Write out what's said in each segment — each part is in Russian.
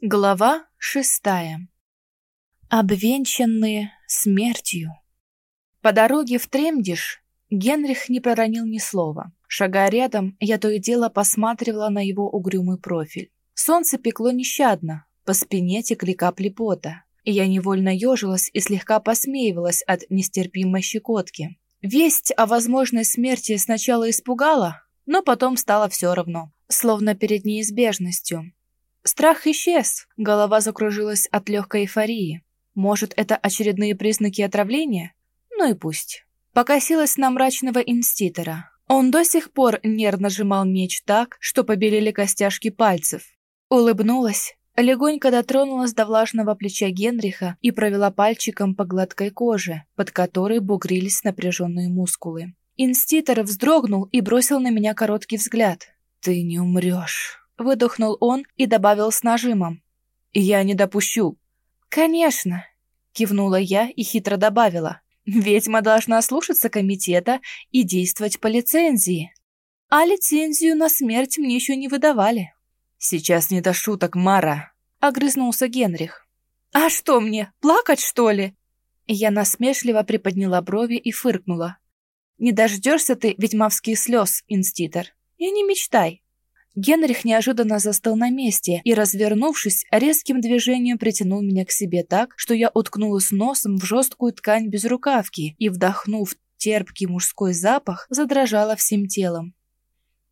Глава шестая. Обвенчанные смертью. По дороге в Тремдиш Генрих не проронил ни слова. Шагая рядом, я то и дело посматривала на его угрюмый профиль. Солнце пекло нещадно, по спине текли капли пота, и я невольно ежилась и слегка посмеивалась от нестерпимой щекотки. Весть о возможной смерти сначала испугала, но потом стало все равно, словно перед неизбежностью. Страх исчез, голова закружилась от легкой эйфории. Может, это очередные признаки отравления? Ну и пусть. Покосилась на мрачного инститора. Он до сих пор нервно сжимал меч так, что побелели костяшки пальцев. Улыбнулась, легонько дотронулась до влажного плеча Генриха и провела пальчиком по гладкой коже, под которой бугрились напряженные мускулы. Инститор вздрогнул и бросил на меня короткий взгляд. «Ты не умрешь». Выдохнул он и добавил с нажимом. «Я не допущу». «Конечно», — кивнула я и хитро добавила. «Ведьма должна слушаться комитета и действовать по лицензии. А лицензию на смерть мне еще не выдавали». «Сейчас не до шуток, Мара», — огрызнулся Генрих. «А что мне, плакать, что ли?» Я насмешливо приподняла брови и фыркнула. «Не дождешься ты ведьмовских слез, инститор, и не мечтай. Генрих неожиданно застыл на месте и, развернувшись, резким движением притянул меня к себе так, что я уткнулась носом в жесткую ткань без рукавки и, вдохнув терпкий мужской запах, задрожала всем телом.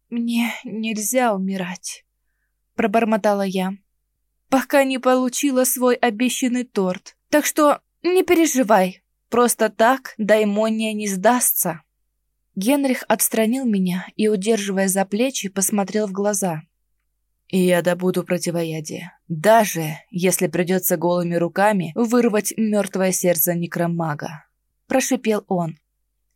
«Мне нельзя умирать», — пробормотала я, «пока не получила свой обещанный торт. Так что не переживай, просто так даймония не сдастся». Генрих отстранил меня и, удерживая за плечи, посмотрел в глаза. «И я добуду противоядие, даже если придется голыми руками вырвать мертвое сердце некромага», – прошипел он.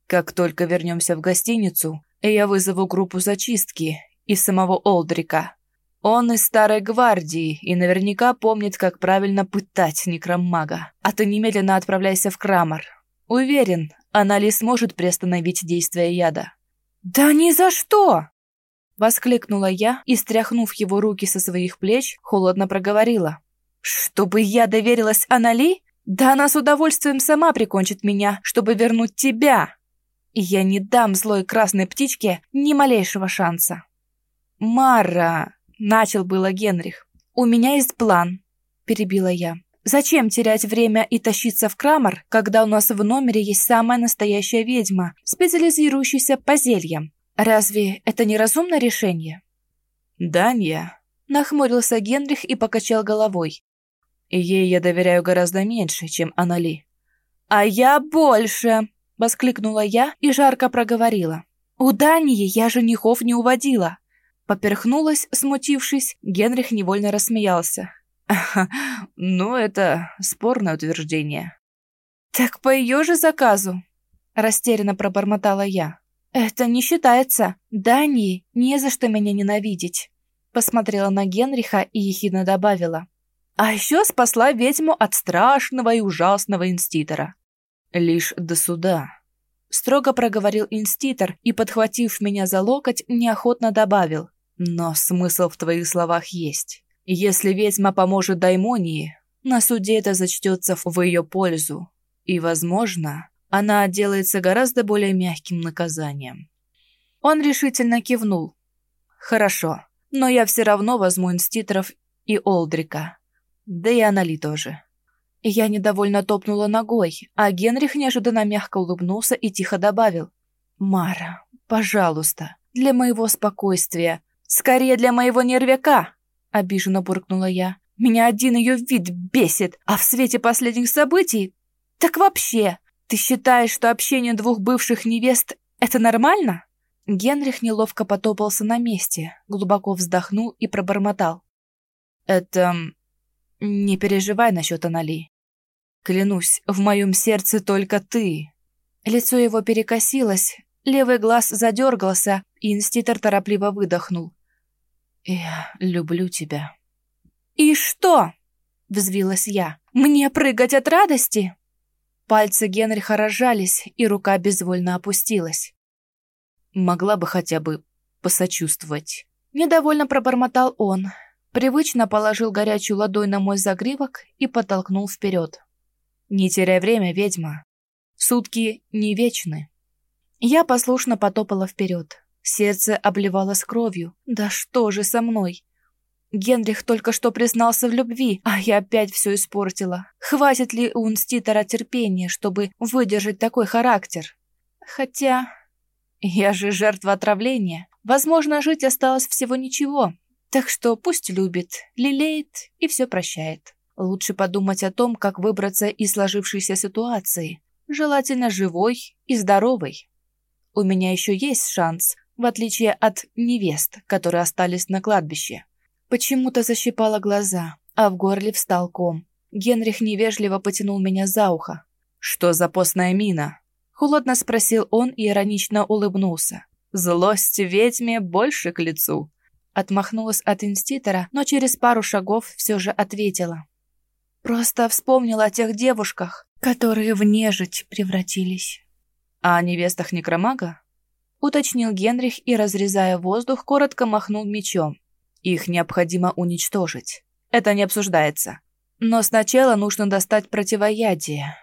«Как только вернемся в гостиницу, я вызову группу зачистки из самого Олдрика. Он из старой гвардии и наверняка помнит, как правильно пытать некромага. А ты немедленно отправляйся в Крамор. Уверен, она ли сможет приостановить действие яда? «Да ни за что!» Воскликнула я и, стряхнув его руки со своих плеч, холодно проговорила. «Чтобы я доверилась Анали? Да она с удовольствием сама прикончит меня, чтобы вернуть тебя! И я не дам злой красной птичке ни малейшего шанса!» «Мара!» — начал было Генрих. «У меня есть план», — перебила я. Зачем терять время и тащиться в Крамор, когда у нас в номере есть самая настоящая ведьма, специализирующаяся по зельям? Разве это не разумное решение? Данья, нахмурился Генрих и покачал головой. Ей я доверяю гораздо меньше, чем Анали. А я больше, воскликнула я и жарко проговорила. У Дании я женихов не уводила. Поперхнулась, смутившись, Генрих невольно рассмеялся. Ну, это спорное утверждение. Так по ее же заказу, растерянно пробормотала я. Это не считается. Дани не за что меня ненавидеть. Посмотрела на Генриха и ехидно добавила. А еще спасла ведьму от страшного и ужасного инститора. Лишь до суда. Строго проговорил инститор и, подхватив меня за локоть, неохотно добавил. Но смысл в твоих словах есть. Если ведьма поможет Даймонии, на суде это зачтется в ее пользу, и, возможно, она отделается гораздо более мягким наказанием. Он решительно кивнул. «Хорошо, но я все равно возьму инститоров и Олдрика. Да и Анали тоже». Я недовольно топнула ногой, а Генрих неожиданно мягко улыбнулся и тихо добавил. «Мара, пожалуйста, для моего спокойствия, скорее для моего нервяка!» — обиженно буркнула я. «Меня один ее вид бесит, а в свете последних событий... Так вообще, ты считаешь, что общение двух бывших невест — это нормально?» Генрих неловко потопался на месте, глубоко вздохнул и пробормотал. «Это... не переживай насчет Анали. Клянусь, в моем сердце только ты». Лицо его перекосилось, левый глаз задергался, и инститор торопливо выдохнул. «Я люблю тебя». «И что?» — взвилась я. «Мне прыгать от радости?» Пальцы Генриха разжались, и рука безвольно опустилась. «Могла бы хотя бы посочувствовать». Недовольно пробормотал он. Привычно положил горячую ладонь на мой загривок и подтолкнул вперед. «Не теряй время, ведьма. Сутки не вечны». Я послушно потопала вперед. Сердце обливалось кровью. «Да что же со мной?» Генрих только что признался в любви, а я опять все испортила. Хватит ли у Нститера терпения, чтобы выдержать такой характер? Хотя... Я же жертва отравления. Возможно, жить осталось всего ничего. Так что пусть любит, лелеет и все прощает. Лучше подумать о том, как выбраться из сложившейся ситуации. Желательно живой и здоровой. У меня еще есть шанс, в отличие от невест, которые остались на кладбище. Почему-то защипало глаза, а в горле встал ком. Генрих невежливо потянул меня за ухо. «Что за постная мина?» Холодно спросил он и иронично улыбнулся. «Злость ведьме больше к лицу». Отмахнулась от инститора, но через пару шагов все же ответила. «Просто вспомнила о тех девушках, которые в нежить превратились». «А о невестах некромага?» Уточнил Генрих и, разрезая воздух, коротко махнул мечом. Их необходимо уничтожить. Это не обсуждается. Но сначала нужно достать противоядие.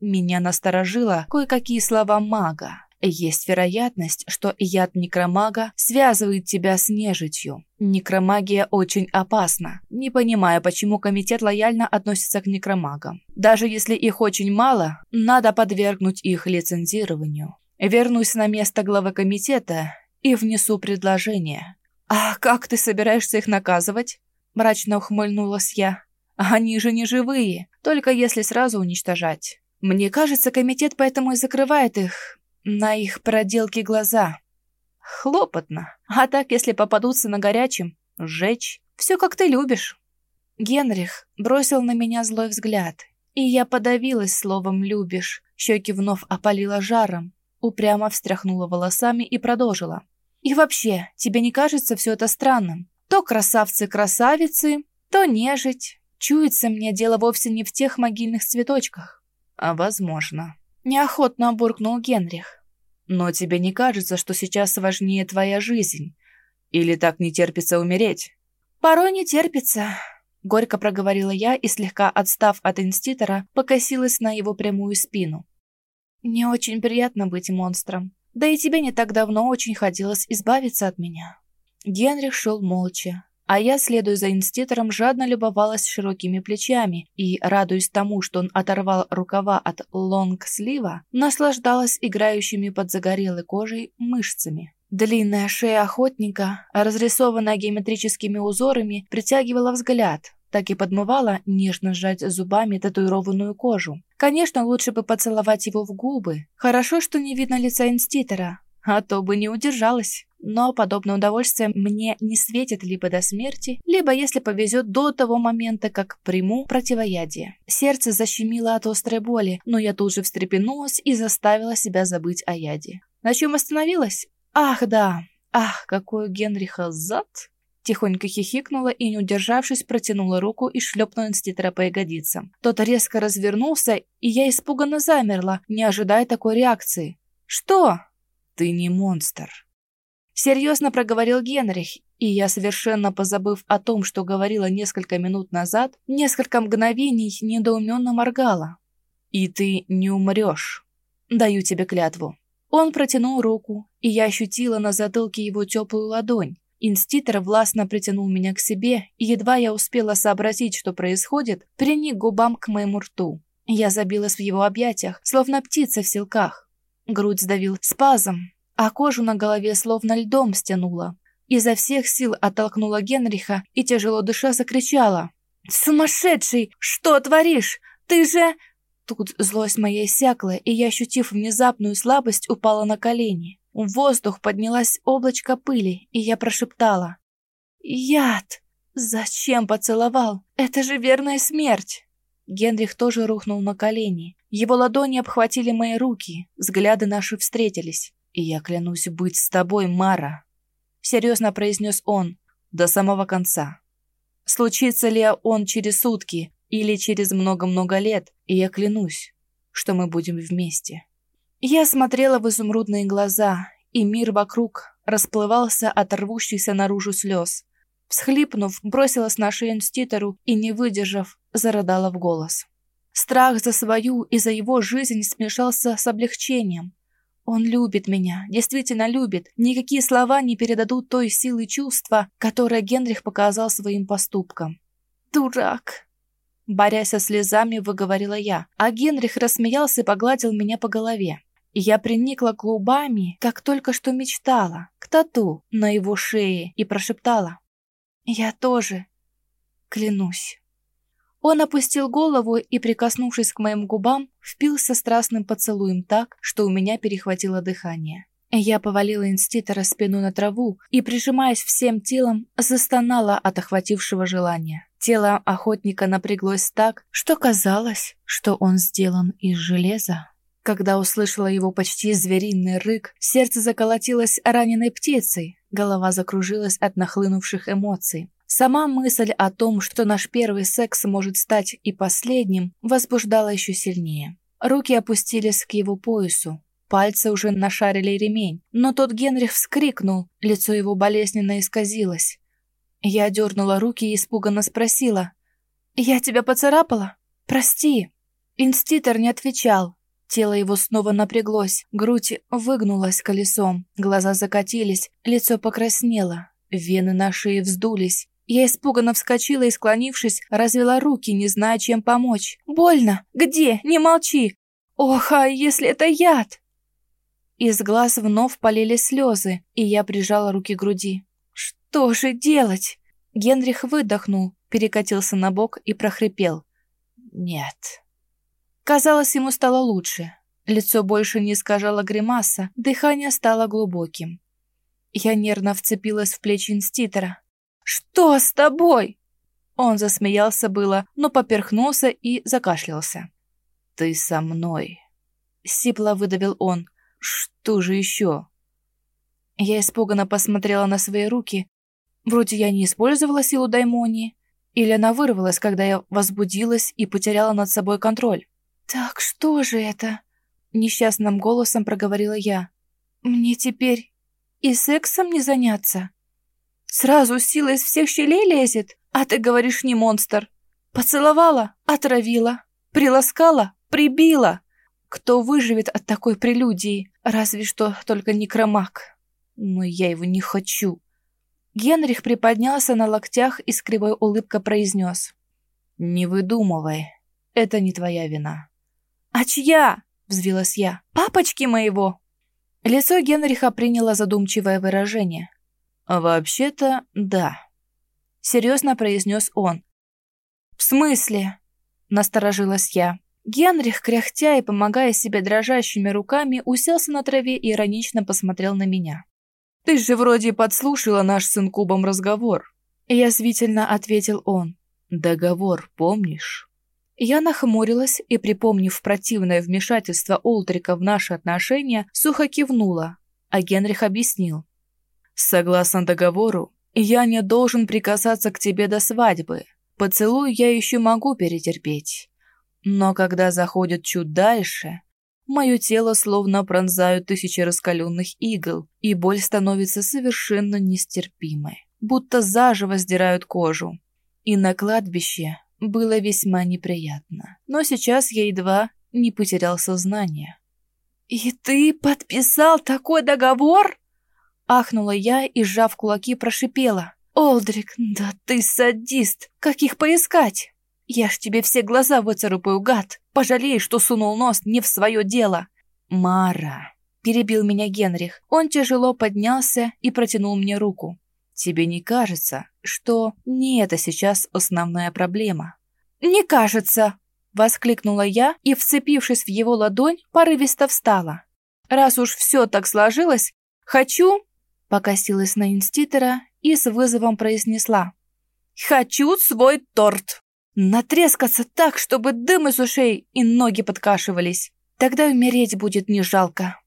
Меня насторожило кое-какие слова мага. Есть вероятность, что яд некромага связывает тебя с нежитью. Некромагия очень опасна. Не понимаю, почему комитет лояльно относится к некромагам. Даже если их очень мало, надо подвергнуть их лицензированию. Вернусь на место главы комитета и внесу предложение. «А как ты собираешься их наказывать?» Мрачно ухмыльнулась я. «Они же не живые, только если сразу уничтожать. Мне кажется, комитет поэтому и закрывает их на их проделки глаза. Хлопотно. А так, если попадутся на горячем, сжечь. Все как ты любишь». Генрих бросил на меня злой взгляд, и я подавилась словом «любишь». Щеки вновь опалила жаром, упрямо встряхнула волосами и продолжила. И вообще, тебе не кажется все это странным? То красавцы-красавицы, то нежить. Чуется мне дело вовсе не в тех могильных цветочках. А возможно. Неохотно буркнул Генрих. Но тебе не кажется, что сейчас важнее твоя жизнь? Или так не терпится умереть? Порой не терпится. Горько проговорила я и, слегка отстав от инститора, покосилась на его прямую спину. Не очень приятно быть монстром. Да и тебе не так давно очень хотелось избавиться от меня». Генрих шел молча, а я, следуя за инститором, жадно любовалась широкими плечами и, радуясь тому, что он оторвал рукава от лонг-слива, наслаждалась играющими под загорелой кожей мышцами. Длинная шея охотника, разрисованная геометрическими узорами, притягивала взгляд, так и подмывала нежно сжать зубами татуированную кожу. Конечно, лучше бы поцеловать его в губы. Хорошо, что не видно лица инститора, а то бы не удержалась. Но подобное удовольствие мне не светит либо до смерти, либо, если повезет, до того момента, как приму противоядие. Сердце защемило от острой боли, но я тут же встрепенулась и заставила себя забыть о яде. На чем остановилась? Ах, да. Ах, какой Генриха зад! Тихонько хихикнула и, не удержавшись, протянула руку и шлепнула инститора по ягодицам. Тот резко развернулся, и я испуганно замерла, не ожидая такой реакции. «Что?» «Ты не монстр», — серьезно проговорил Генрих, и я, совершенно позабыв о том, что говорила несколько минут назад, несколько мгновений недоуменно моргала. «И ты не умрешь. Даю тебе клятву». Он протянул руку, и я ощутила на затылке его теплую ладонь. Инститор властно притянул меня к себе, и едва я успела сообразить, что происходит, приник губам к моему рту. Я забилась в его объятиях, словно птица в селках. Грудь сдавил спазм, а кожу на голове словно льдом стянула. Изо всех сил оттолкнула Генриха и, тяжело дыша, закричала. «Сумасшедший! Что творишь? Ты же...» Тут злость моя иссякла, и я, ощутив внезапную слабость, упала на колени. В воздух поднялась облачко пыли, и я прошептала. «Яд! Зачем поцеловал? Это же верная смерть!» Генрих тоже рухнул на колени. Его ладони обхватили мои руки, взгляды наши встретились. «И я клянусь быть с тобой, Мара!» Серьезно произнес он, до самого конца. Случится ли он через сутки или через много-много лет, и я клянусь, что мы будем вместе. Я смотрела в изумрудные глаза, и мир вокруг расплывался от рвущихся наружу слез. Всхлипнув, бросилась на шею инститору и, не выдержав, зарыдала в голос. Страх за свою и за его жизнь смешался с облегчением. Он любит меня, действительно любит. Никакие слова не передадут той силы чувства, которое Генрих показал своим поступком. «Дурак!» Борясь со слезами, выговорила я, а Генрих рассмеялся и погладил меня по голове. Я приникла клубами, как только что мечтала, к тату на его шее и прошептала. «Я тоже. Клянусь». Он опустил голову и, прикоснувшись к моим губам, впился страстным поцелуем так, что у меня перехватило дыхание. Я повалила инститора спину на траву и, прижимаясь всем телом, застонала от охватившего желания. Тело охотника напряглось так, что казалось, что он сделан из железа. Когда услышала его почти звериный рык, сердце заколотилось раненой птицей, голова закружилась от нахлынувших эмоций. Сама мысль о том, что наш первый секс может стать и последним, возбуждала еще сильнее. Руки опустились к его поясу, пальцы уже нашарили ремень, но тот Генрих вскрикнул, лицо его болезненно исказилось. Я дернула руки и испуганно спросила. «Я тебя поцарапала? Прости». Инститор не отвечал. Тело его снова напряглось, грудь выгнулась колесом, глаза закатились, лицо покраснело, вены на шее вздулись. Я испуганно вскочила и, склонившись, развела руки, не зная, чем помочь. «Больно! Где? Не молчи! Ох, а если это яд?» Из глаз вновь полили слезы, и я прижала руки к груди. «Что же делать?» Генрих выдохнул, перекатился на бок и прохрипел. «Нет». Казалось, ему стало лучше. Лицо больше не искажало гримаса, дыхание стало глубоким. Я нервно вцепилась в плечи инститора. «Что с тобой?» Он засмеялся было, но поперхнулся и закашлялся. «Ты со мной», — сипло выдавил он. «Что же еще?» Я испуганно посмотрела на свои руки. Вроде я не использовала силу даймонии. Или она вырвалась, когда я возбудилась и потеряла над собой контроль. «Так что же это?» — несчастным голосом проговорила я. «Мне теперь и сексом не заняться? Сразу сила из всех щелей лезет, а ты говоришь не монстр. Поцеловала — отравила, приласкала — прибила. Кто выживет от такой прелюдии? Разве что только некромаг. Но я его не хочу». Генрих приподнялся на локтях и с кривой улыбкой произнес. «Не выдумывай, это не твоя вина». «А чья?» — взвилась я. «Папочки моего!» Лицо Генриха приняло задумчивое выражение. «Вообще-то, да», — серьезно произнес он. «В смысле?» — насторожилась я. Генрих, кряхтя и помогая себе дрожащими руками, уселся на траве и иронично посмотрел на меня. «Ты же вроде подслушала наш с инкубом разговор». Язвительно ответил он. «Договор помнишь?» Я нахмурилась и, припомнив противное вмешательство Олдрика в наши отношения, сухо кивнула, а Генрих объяснил. «Согласно договору, я не должен прикасаться к тебе до свадьбы. Поцелуй я еще могу перетерпеть. Но когда заходит чуть дальше, мое тело словно пронзают тысячи раскаленных игл, и боль становится совершенно нестерпимой, будто заживо сдирают кожу. И на кладбище было весьма неприятно. Но сейчас я едва не потерял сознание. «И ты подписал такой договор?» Ахнула я и, сжав кулаки, прошипела. «Олдрик, да ты садист! Как их поискать? Я ж тебе все глаза выцарапаю, гад! Пожалей, что сунул нос не в свое дело!» «Мара!» — перебил меня Генрих. Он тяжело поднялся и протянул мне руку. Тебе не кажется, что не это сейчас основная проблема?» «Не кажется!» — воскликнула я и, вцепившись в его ладонь, порывисто встала. «Раз уж все так сложилось, хочу...» — покосилась на инститора и с вызовом произнесла. «Хочу свой торт!» Натрескаться так, чтобы дым из ушей и ноги подкашивались. Тогда умереть будет не жалко.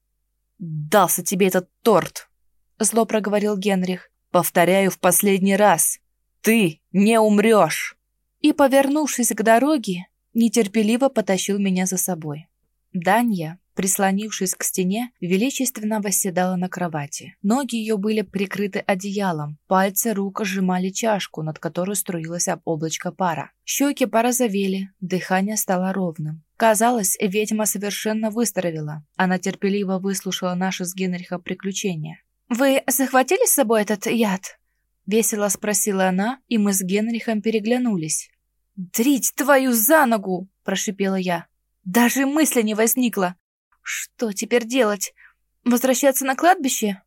«Дался тебе этот торт!» — зло проговорил Генрих. Повторяю в последний раз. Ты не умрешь!» И, повернувшись к дороге, нетерпеливо потащил меня за собой. Данья Прислонившись к стене, величественно восседала на кровати. Ноги ее были прикрыты одеялом, пальцы рук сжимали чашку, над которой струилось об облачко пара. Щеки порозовели, дыхание стало ровным. Казалось, ведьма совершенно выздоровела. Она терпеливо выслушала наши с Генрихом приключения. «Вы захватили с собой этот яд?» Весело спросила она, и мы с Генрихом переглянулись. «Дрить твою за ногу!» – прошипела я. «Даже мысли не возникло. Что теперь делать? Возвращаться на кладбище?»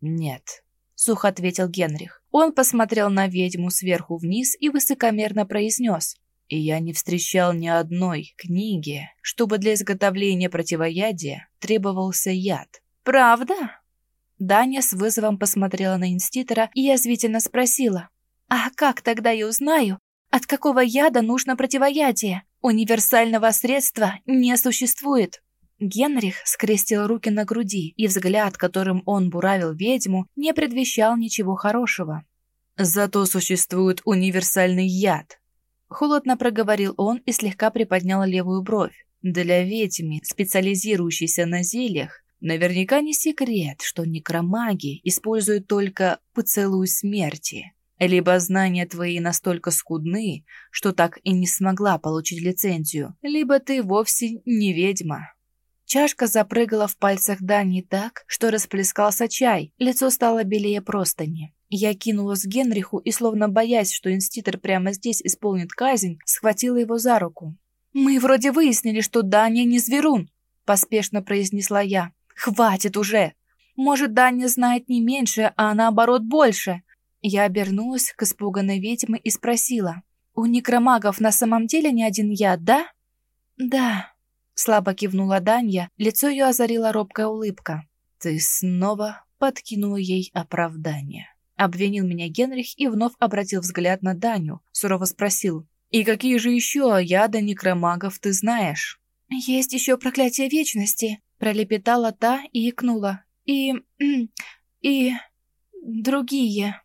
«Нет», — сухо ответил Генрих. Он посмотрел на ведьму сверху вниз и высокомерно произнес. «И я не встречал ни одной книги, чтобы для изготовления противоядия требовался яд». «Правда?» Даня с вызовом посмотрела на инститора и язвительно спросила. «А как тогда я узнаю, от какого яда нужно противоядие? Универсального средства не существует». Генрих скрестил руки на груди, и взгляд, которым он буравил ведьму, не предвещал ничего хорошего. «Зато существует универсальный яд», — холодно проговорил он и слегка приподнял левую бровь. «Для ведьмы, специализирующейся на зельях, наверняка не секрет, что некромаги используют только поцелуй смерти. Либо знания твои настолько скудны, что так и не смогла получить лицензию, либо ты вовсе не ведьма». Чашка запрыгала в пальцах Дани так, что расплескался чай, лицо стало белее простыни. Я кинулась к Генриху и, словно боясь, что инститор прямо здесь исполнит казнь, схватила его за руку. «Мы вроде выяснили, что Даня не зверун», — поспешно произнесла я. «Хватит уже! Может, Даня знает не меньше, а наоборот больше?» Я обернулась к испуганной ведьме и спросила. «У некромагов на самом деле не один яд, да?» «Да», Слабо кивнула Данья, лицо ее озарила робкая улыбка. «Ты снова подкинула ей оправдание». Обвинил меня Генрих и вновь обратил взгляд на Даню, сурово спросил. «И какие же еще яда некромагов ты знаешь?» «Есть еще проклятие вечности», — пролепетала та и икнула. «И... и... другие».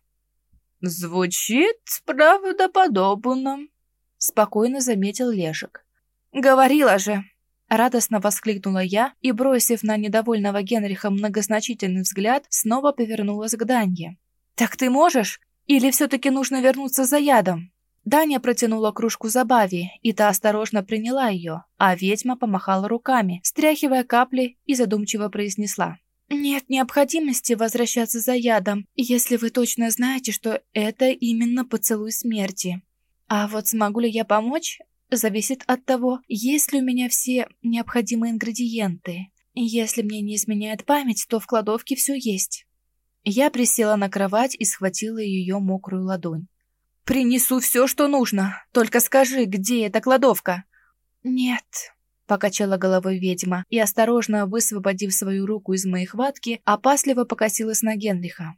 «Звучит правдоподобно», — спокойно заметил Лешек. «Говорила же», Радостно воскликнула я и, бросив на недовольного Генриха многозначительный взгляд, снова повернулась к Данье. «Так ты можешь? Или все-таки нужно вернуться за ядом?» Даня протянула кружку забави, и та осторожно приняла ее, а ведьма помахала руками, стряхивая капли и задумчиво произнесла. «Нет необходимости возвращаться за ядом, если вы точно знаете, что это именно поцелуй смерти. А вот смогу ли я помочь, зависит от того, есть ли у меня все необходимые ингредиенты. Если мне не изменяет память, то в кладовке все есть. Я присела на кровать и схватила ее мокрую ладонь. «Принесу все, что нужно. Только скажи, где эта кладовка?» «Нет», — покачала головой ведьма и, осторожно высвободив свою руку из моей хватки, опасливо покосилась на Генриха.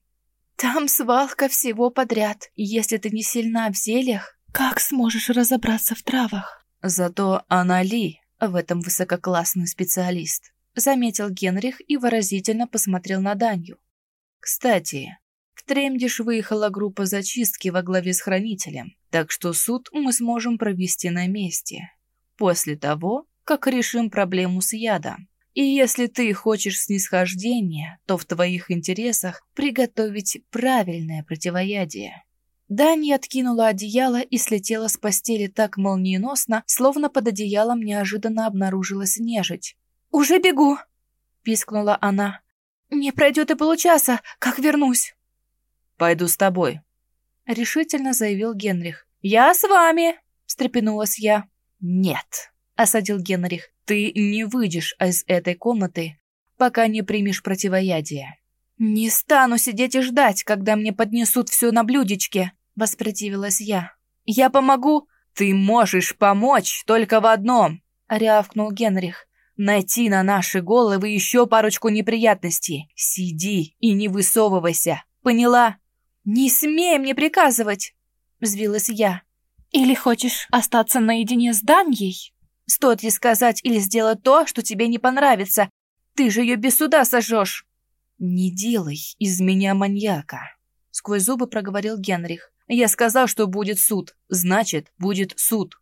«Там свалка всего подряд. Если ты не сильна в зельях, как сможешь разобраться в травах? Зато она Ли в этом высококлассный специалист, заметил Генрих и выразительно посмотрел на Данью. Кстати, в Тремдиш выехала группа зачистки во главе с хранителем, так что суд мы сможем провести на месте. После того, как решим проблему с ядом. И если ты хочешь снисхождения, то в твоих интересах приготовить правильное противоядие. Даня откинула одеяло и слетела с постели так молниеносно, словно под одеялом неожиданно обнаружилась нежить. «Уже бегу!» — пискнула она. «Не пройдет и получаса, как вернусь!» «Пойду с тобой», — решительно заявил Генрих. «Я с вами!» — встрепенулась я. «Нет», — осадил Генрих, — «ты не выйдешь из этой комнаты, пока не примешь противоядие». «Не стану сидеть и ждать, когда мне поднесут все на блюдечке!» — воспротивилась я. «Я помогу!» «Ты можешь помочь только в одном!» — рявкнул Генрих. «Найти на наши головы еще парочку неприятностей. Сиди и не высовывайся. Поняла?» «Не смей мне приказывать!» — взвилась я. «Или хочешь остаться наедине с Даньей? Стоит ли сказать или сделать то, что тебе не понравится? Ты же ее без суда сожжешь!» «Не делай из меня маньяка!» — сквозь зубы проговорил Генрих. Я сказал, что будет суд. Значит, будет суд.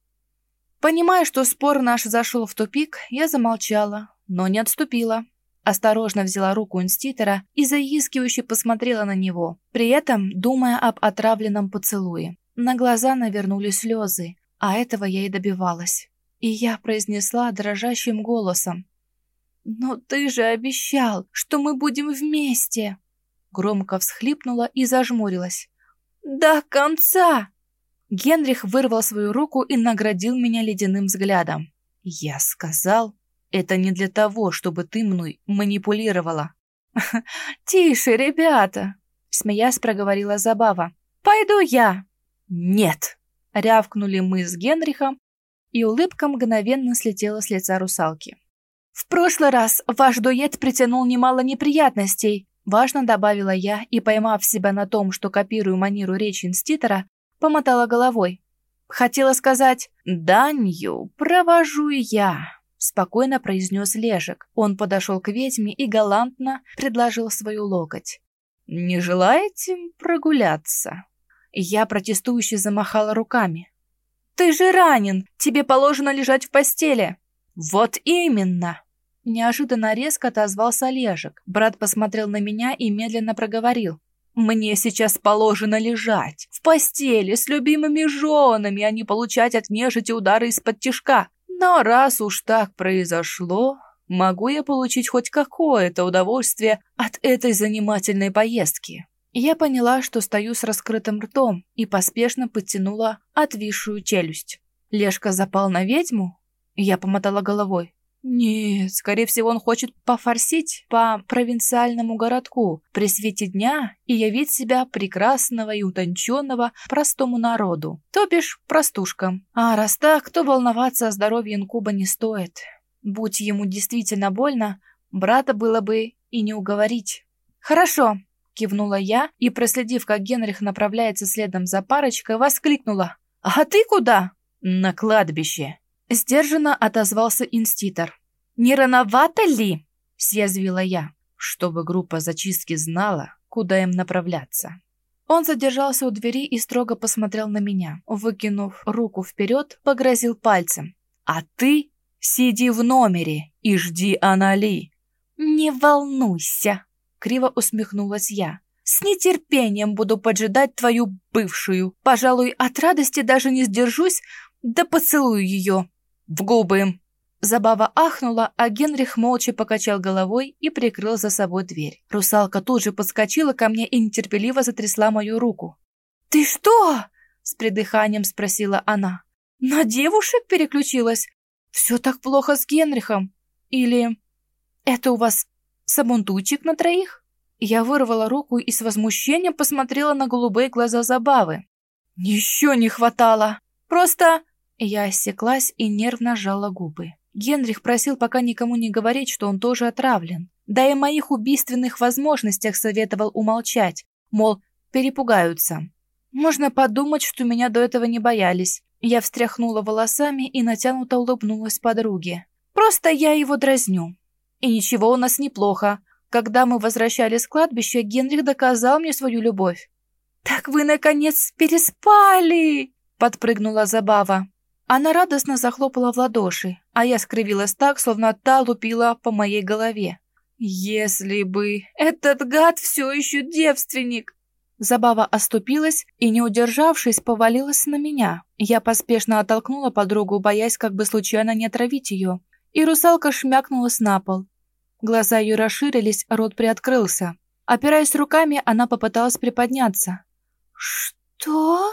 Понимая, что спор наш зашел в тупик, я замолчала, но не отступила. Осторожно взяла руку инститора и заискивающе посмотрела на него, при этом думая об отравленном поцелуе. На глаза навернулись слезы, а этого я и добивалась. И я произнесла дрожащим голосом. «Но ты же обещал, что мы будем вместе!» Громко всхлипнула и зажмурилась. «До конца!» Генрих вырвал свою руку и наградил меня ледяным взглядом. «Я сказал, это не для того, чтобы ты мной манипулировала». «Тише, ребята!» Смеясь, проговорила Забава. «Пойду я!» «Нет!» Рявкнули мы с Генрихом, и улыбка мгновенно слетела с лица русалки. «В прошлый раз ваш дуэт притянул немало неприятностей», важно добавила я и, поймав себя на том, что копирую манеру речи инститора, помотала головой. Хотела сказать «Данью провожу я», спокойно произнес Лежек. Он подошел к ведьме и галантно предложил свою локоть. «Не желаете прогуляться?» Я протестующе замахала руками. «Ты же ранен! Тебе положено лежать в постели!» «Вот именно!» Неожиданно резко отозвался Олежек. Брат посмотрел на меня и медленно проговорил. «Мне сейчас положено лежать в постели с любимыми женами, а не получать от нежити удары из-под тишка. Но раз уж так произошло, могу я получить хоть какое-то удовольствие от этой занимательной поездки». Я поняла, что стою с раскрытым ртом и поспешно подтянула отвисшую челюсть. Лешка запал на ведьму? Я помотала головой. Нет, скорее всего, он хочет пофорсить по провинциальному городку при свете дня и явить себя прекрасного и утонченного простому народу, то бишь простушкам. А раз так, то волноваться о здоровье инкуба не стоит. Будь ему действительно больно, брата было бы и не уговорить. «Хорошо», — кивнула я и, проследив, как Генрих направляется следом за парочкой, воскликнула. «А ты куда?» «На кладбище», Сдержанно отозвался инститор. «Не рановато ли?» – съязвила я, чтобы группа зачистки знала, куда им направляться. Он задержался у двери и строго посмотрел на меня. Выкинув руку вперед, погрозил пальцем. «А ты сиди в номере и жди Анали!» «Не волнуйся!» — криво усмехнулась я. «С нетерпением буду поджидать твою бывшую. Пожалуй, от радости даже не сдержусь, да поцелую ее в губы!» Забава ахнула, а Генрих молча покачал головой и прикрыл за собой дверь. Русалка тут же подскочила ко мне и нетерпеливо затрясла мою руку. «Ты что?» — с придыханием спросила она. «На девушек переключилась? Все так плохо с Генрихом? Или это у вас сабунтуйчик на троих?» Я вырвала руку и с возмущением посмотрела на голубые глаза Забавы. «Еще не хватало! Просто я осеклась и нервно сжала губы. Генрих просил пока никому не говорить, что он тоже отравлен. Да и моих убийственных возможностях советовал умолчать, мол, перепугаются. Можно подумать, что меня до этого не боялись. Я встряхнула волосами и натянуто улыбнулась подруге. Просто я его дразню. И ничего у нас неплохо. Когда мы возвращались с кладбища, Генрих доказал мне свою любовь. «Так вы, наконец, переспали!» — подпрыгнула Забава. Она радостно захлопала в ладоши, а я скривилась так, словно та лупила по моей голове. «Если бы... Этот гад все еще девственник!» Забава оступилась и, не удержавшись, повалилась на меня. Я поспешно оттолкнула подругу, боясь как бы случайно не отравить ее. И русалка шмякнулась на пол. Глаза ее расширились, рот приоткрылся. Опираясь руками, она попыталась приподняться. «Что?»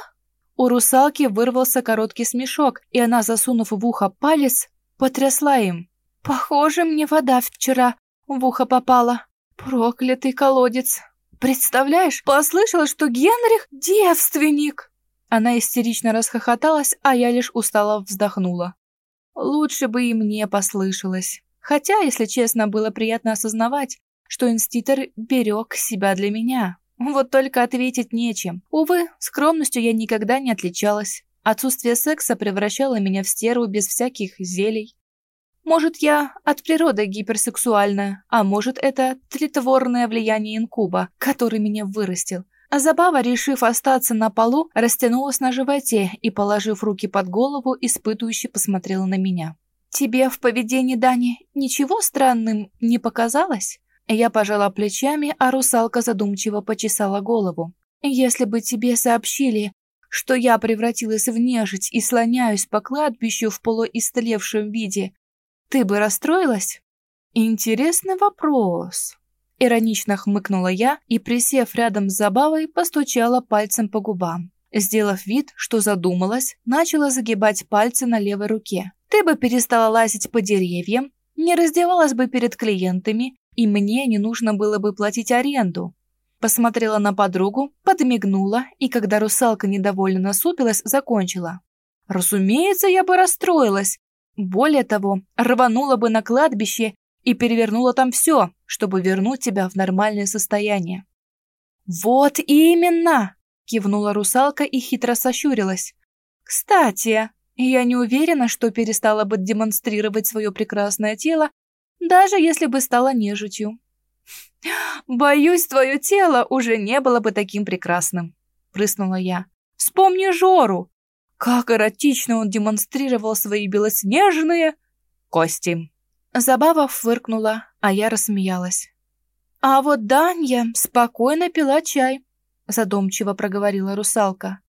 У русалки вырвался короткий смешок, и она, засунув в ухо палец, потрясла им. «Похоже, мне вода вчера в ухо попала. Проклятый колодец! Представляешь, послышала, что Генрих девственник!» Она истерично расхохоталась, а я лишь устало вздохнула. Лучше бы и мне послышалось. Хотя, если честно, было приятно осознавать, что инститор берег себя для меня. Вот только ответить нечем. Увы, скромностью я никогда не отличалась. Отсутствие секса превращало меня в стерву без всяких зелий. Может, я от природы гиперсексуальная, а может, это тлетворное влияние инкуба, который меня вырастил. А Забава, решив остаться на полу, растянулась на животе и, положив руки под голову, испытующе посмотрела на меня. Тебе в поведении Дани ничего странным не показалось? Я пожала плечами, а русалка задумчиво почесала голову. Если бы тебе сообщили, что я превратилась в нежить и слоняюсь по кладбищу в полуистлевшем виде, ты бы расстроилась? Интересный вопрос. Иронично хмыкнула я и, присев рядом с Забавой, постучала пальцем по губам. Сделав вид, что задумалась, начала загибать пальцы на левой руке. Ты бы перестала лазить по деревьям, не раздевалась бы перед клиентами, и мне не нужно было бы платить аренду. Посмотрела на подругу, подмигнула, и когда русалка недовольно насупилась, закончила. Разумеется, я бы расстроилась. Более того, рванула бы на кладбище и перевернула там все, чтобы вернуть тебя в нормальное состояние. «Вот именно!» – кивнула русалка и хитро сощурилась. «Кстати, я не уверена, что перестала бы демонстрировать свое прекрасное тело, даже если бы стала нежитью. «Боюсь, твое тело уже не было бы таким прекрасным», — прыснула я. «Вспомни Жору! Как эротично он демонстрировал свои белоснежные кости!» Забава фыркнула, а я рассмеялась. «А вот Данья спокойно пила чай», — задумчиво проговорила русалка.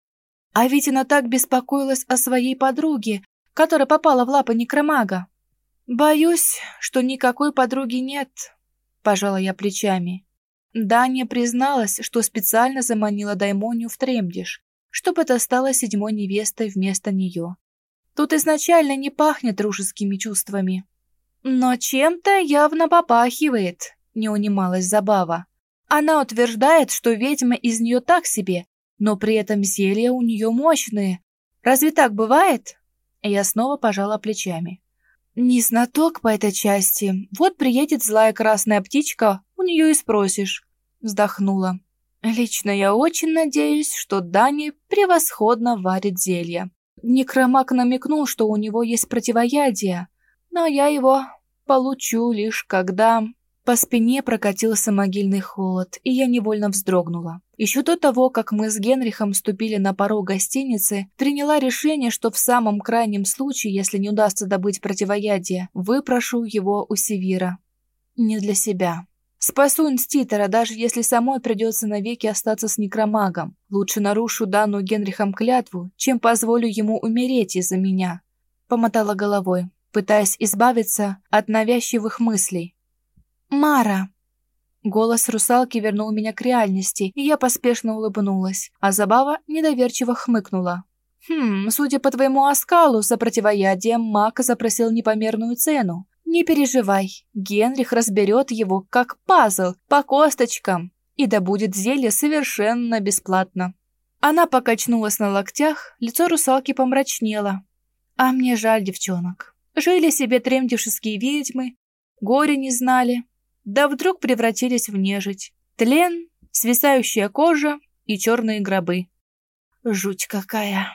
«А ведь она так беспокоилась о своей подруге, которая попала в лапы некромага. Боюсь, что никакой подруги нет», — пожала я плечами. Даня призналась, что специально заманила Даймонию в Тремдиш, чтобы та стала седьмой невестой вместо нее. Тут изначально не пахнет дружескими чувствами. Но чем-то явно попахивает, не унималась Забава. Она утверждает, что ведьма из нее так себе, но при этом зелья у нее мощные. Разве так бывает? Я снова пожала плечами. Не знаток по этой части. Вот приедет злая красная птичка, у нее и спросишь. Вздохнула. Лично я очень надеюсь, что Дани превосходно варит зелья. Некромак намекнул, что у него есть противоядие, но я его получу лишь когда... По спине прокатился могильный холод, и я невольно вздрогнула. Еще до того, как мы с Генрихом ступили на порог гостиницы, приняла решение, что в самом крайнем случае, если не удастся добыть противоядие, выпрошу его у Севира. Не для себя. Спасу инститора, даже если самой придется навеки остаться с некромагом. Лучше нарушу данную Генрихом клятву, чем позволю ему умереть из-за меня. Помотала головой, пытаясь избавиться от навязчивых мыслей. «Мара!» Голос русалки вернул меня к реальности, и я поспешно улыбнулась, а Забава недоверчиво хмыкнула. «Хм, судя по твоему оскалу, за противоядие Мак запросил непомерную цену. Не переживай, Генрих разберет его как пазл, по косточкам, и добудет зелье совершенно бесплатно». Она покачнулась на локтях, лицо русалки помрачнело. «А мне жаль девчонок. Жили себе тремдишеские ведьмы, горе не знали, да вдруг превратились в нежить. Тлен, свисающая кожа и черные гробы. Жуть какая.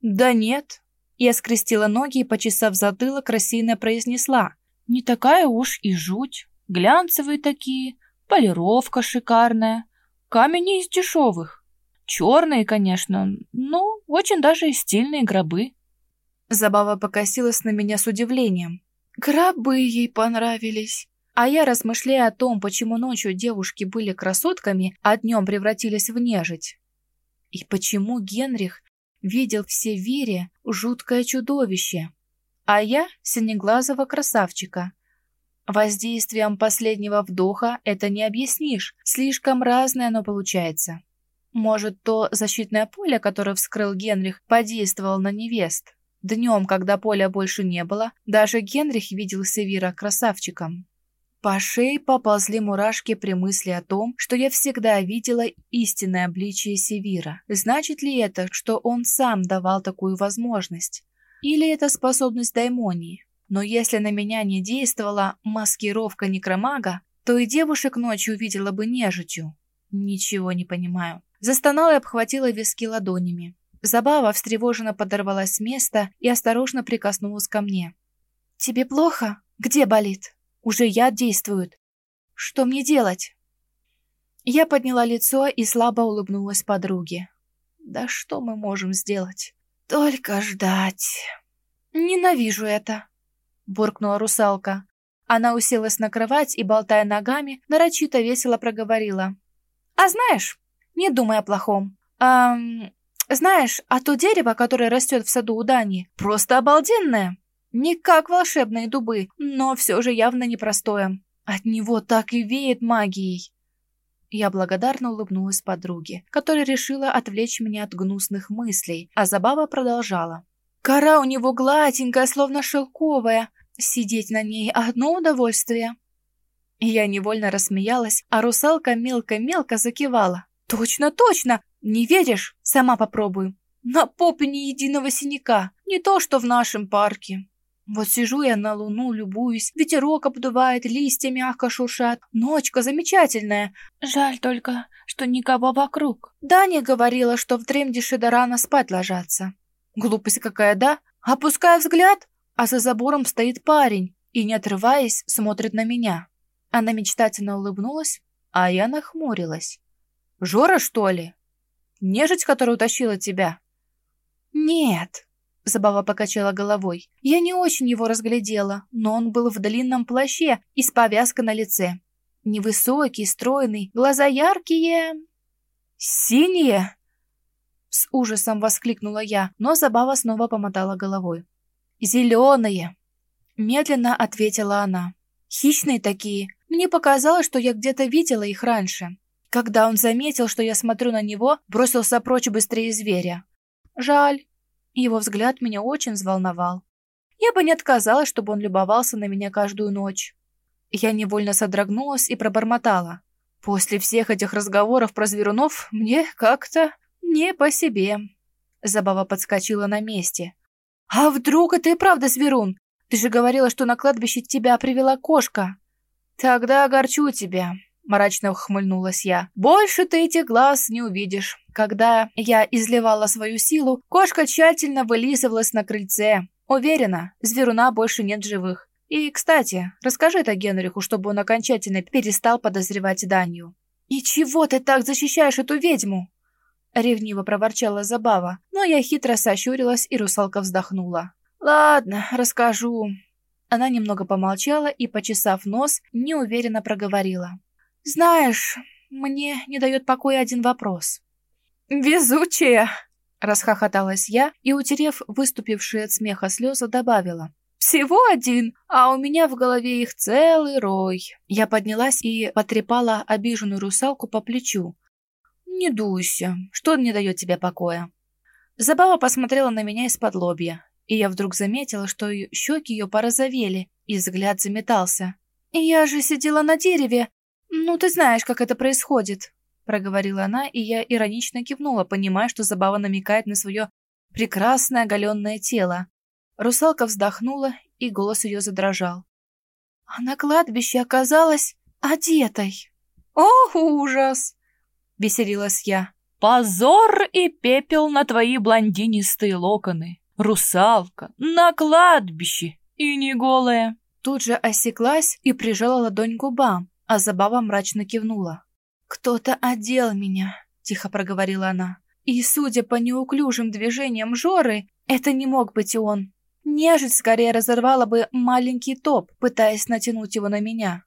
Да нет. Я скрестила ноги и, почесав затылок, рассеянно произнесла. Не такая уж и жуть. Глянцевые такие, полировка шикарная. Камень из дешевых. Черные, конечно, но очень даже и стильные гробы. Забава покосилась на меня с удивлением. Гробы ей понравились. А я, размышляя о том, почему ночью девушки были красотками, а днем превратились в нежить. И почему Генрих видел в Севере жуткое чудовище, а я — синеглазого красавчика. Воздействием последнего вдоха это не объяснишь, слишком разное оно получается. Может, то защитное поле, которое вскрыл Генрих, подействовало на невест. Днем, когда поля больше не было, даже Генрих видел Севира красавчиком. По шее поползли мурашки при мысли о том, что я всегда видела истинное обличие Севира. Значит ли это, что он сам давал такую возможность? Или это способность даймонии? Но если на меня не действовала маскировка некромага, то и девушек ночью увидела бы нежитью. Ничего не понимаю. Застонала и обхватила виски ладонями. Забава встревоженно подорвалась с места и осторожно прикоснулась ко мне. «Тебе плохо? Где болит?» Уже яд действует. Что мне делать? Я подняла лицо и слабо улыбнулась подруге. Да что мы можем сделать? Только ждать. Ненавижу это. — буркнула русалка. Она уселась на кровать и, болтая ногами, нарочито весело проговорила. «А знаешь, не думай о плохом. А, знаешь, а то дерево, которое растет в саду у Дани, просто обалденное. Не как волшебные дубы, но все же явно непростое. От него так и веет магией». Я благодарно улыбнулась подруге, которая решила отвлечь меня от гнусных мыслей, а забава продолжала. «Кора у него гладенькая, словно шелковая, Сидеть на ней одно удовольствие. Я невольно рассмеялась, а русалка мелко-мелко закивала. «Точно, точно! Не веришь? Сама попробуй. На попе ни единого синяка, не то что в нашем парке. Вот сижу я на луну, любуюсь, ветерок обдувает, листья мягко шуршат. Ночка замечательная. Жаль только, что никого вокруг. Даня говорила, что в Дремдише до рано спать ложатся. Глупость какая, да? Опуская взгляд, а за забором стоит парень и, не отрываясь, смотрит на меня. Она мечтательно улыбнулась, а я нахмурилась. «Жора, что ли? Нежить, которая утащила тебя?» «Нет», — Забава покачала головой. «Я не очень его разглядела, но он был в длинном плаще и с повязкой на лице. Невысокий, стройный, глаза яркие...» «Синие?» С ужасом воскликнула я, но Забава снова помотала головой. «Зеленые!» Медленно ответила она. «Хищные такие. Мне показалось, что я где-то видела их раньше. Когда он заметил, что я смотрю на него, бросился прочь быстрее зверя. Жаль. Его взгляд меня очень взволновал. Я бы не отказалась, чтобы он любовался на меня каждую ночь. Я невольно содрогнулась и пробормотала. После всех этих разговоров про зверунов мне как-то не по себе. Забава подскочила на месте. «А вдруг это и правда зверун? Ты же говорила, что на кладбище тебя привела кошка». «Тогда огорчу тебя», — мрачно ухмыльнулась я. «Больше ты этих глаз не увидишь». Когда я изливала свою силу, кошка тщательно вылизывалась на крыльце. Уверена, зверуна больше нет живых. И, кстати, расскажи это Генриху, чтобы он окончательно перестал подозревать Данью. «Ничего ты так защищаешь эту ведьму?» Ревниво проворчала Забава, но я хитро сощурилась, и русалка вздохнула. «Ладно, расскажу». Она немного помолчала и, почесав нос, неуверенно проговорила. «Знаешь, мне не дает покоя один вопрос». «Везучая!» — расхохоталась я и, утерев выступившие от смеха слезы, добавила. «Всего один, а у меня в голове их целый рой». Я поднялась и потрепала обиженную русалку по плечу, «Не дуйся. Что не дает тебе покоя?» Забава посмотрела на меня из-под лобья, и я вдруг заметила, что щеки ее порозовели, и взгляд заметался. «Я же сидела на дереве. Ну, ты знаешь, как это происходит», — проговорила она, и я иронично кивнула, понимая, что Забава намекает на свое прекрасное оголенное тело. Русалка вздохнула, и голос ее задрожал. А на кладбище оказалась одетой. «О, ужас!» — веселилась я. «Позор и пепел на твои блондинистые локоны! Русалка! На кладбище! И не голая!» Тут же осеклась и прижала ладонь к губам, а Забава мрачно кивнула. «Кто-то одел меня», — тихо проговорила она. «И, судя по неуклюжим движениям Жоры, это не мог быть он. Нежить скорее разорвала бы маленький топ, пытаясь натянуть его на меня.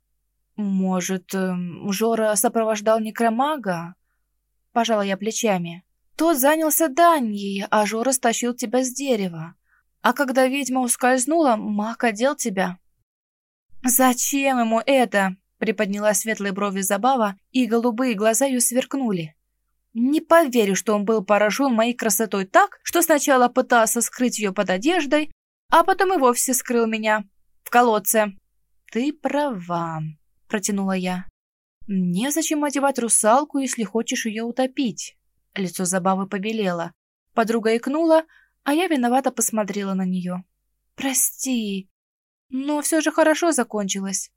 Может, эм, Жора сопровождал некромага? Пожала я плечами. Тот занялся Даньей, а Жора стащил тебя с дерева. А когда ведьма ускользнула, маг одел тебя. «Зачем ему это?» — приподняла светлые брови Забава, и голубые глаза ее сверкнули. Не поверю, что он был поражен моей красотой так, что сначала пытался скрыть ее под одеждой, а потом и вовсе скрыл меня в колодце. «Ты права», — протянула я. «Незачем одевать русалку, если хочешь ее утопить». Лицо Забавы побелело. Подруга икнула, а я виновато посмотрела на нее. «Прости, но все же хорошо закончилось».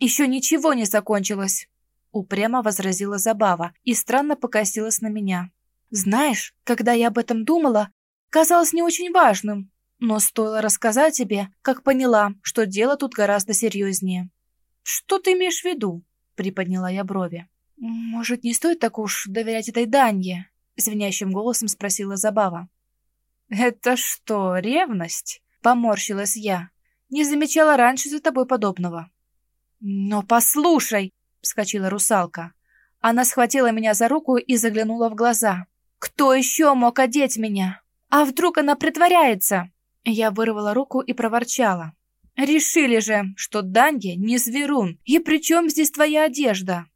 «Еще ничего не закончилось», — упрямо возразила Забава и странно покосилась на меня. «Знаешь, когда я об этом думала, казалось не очень важным, но стоило рассказать тебе, как поняла, что дело тут гораздо серьезнее». «Что ты имеешь в виду?» Приподняла я брови. «Может, не стоит так уж доверять этой Данье?» Звенящим голосом спросила Забава. «Это что, ревность?» Поморщилась я. Не замечала раньше за тобой подобного». «Но послушай!» — вскочила русалка. Она схватила меня за руку и заглянула в глаза. «Кто еще мог одеть меня? А вдруг она притворяется?» Я вырвала руку и проворчала. «Решили же, что Данья не зверун, и при чем здесь твоя одежда?»